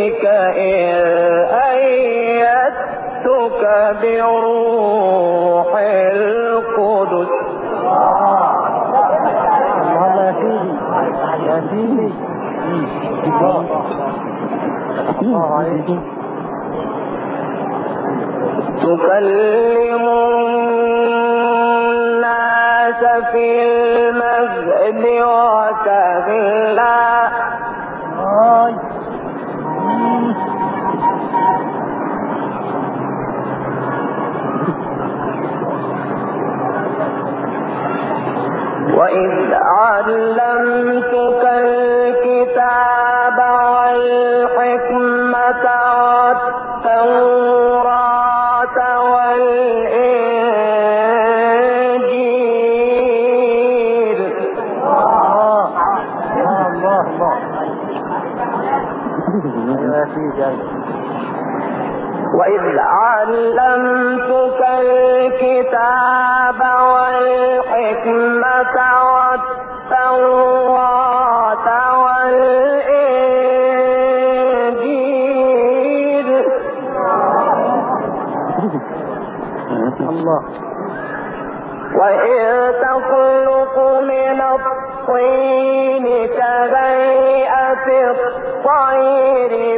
إليك إن أيدتك بروح القدس. تكلم الناس في وإذ علمتك الكتاب والحكمة والتوراة والإنجيل الله الله الله الله. وإذ تخلق من الطين كبيئة الطير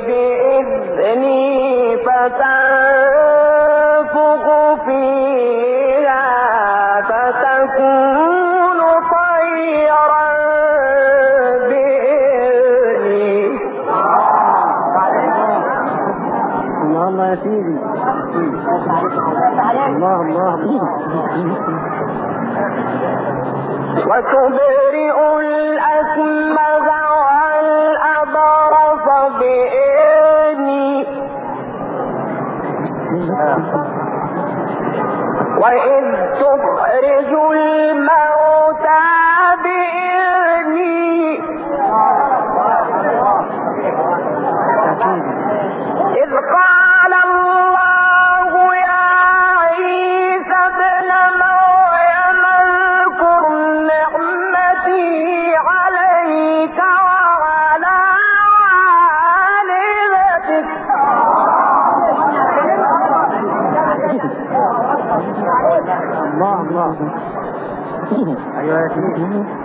لَكُمْ أيوه يا سيدي اذكر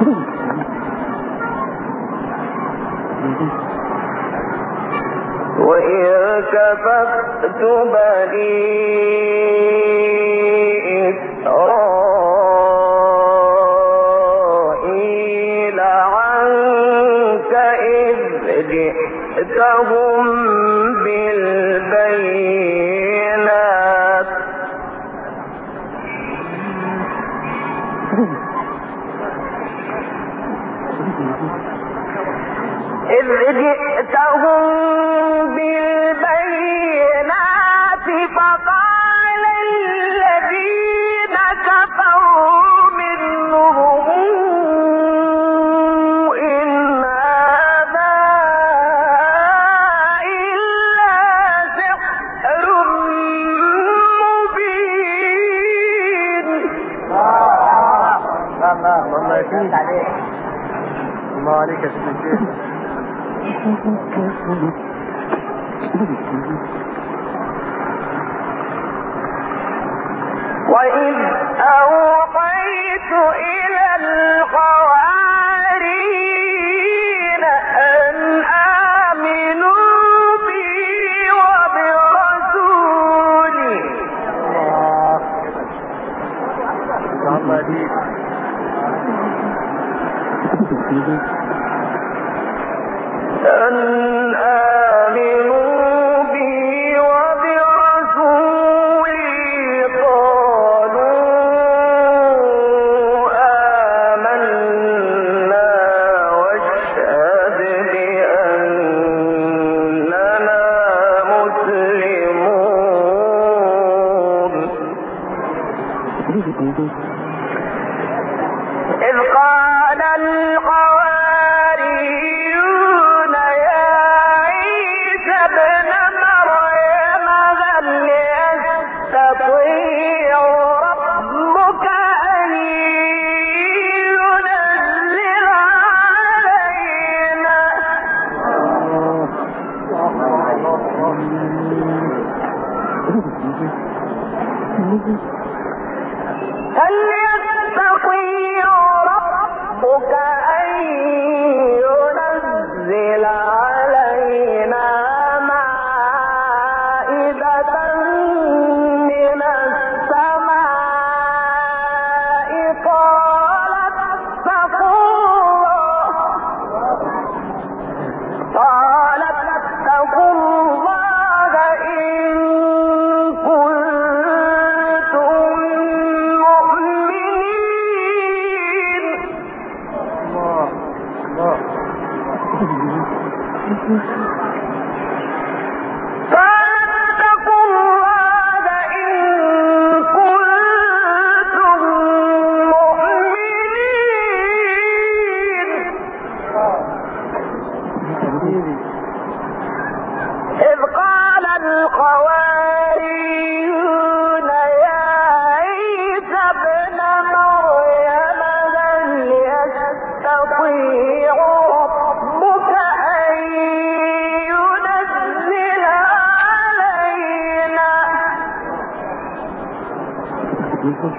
وإذ كففت بني إسرائيل جئتهم بالبيت وإذ أوقيت إلى القوم هل يستطيع ربك hijos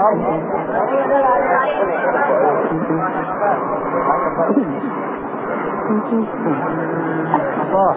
يا الله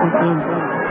Mm-hmm.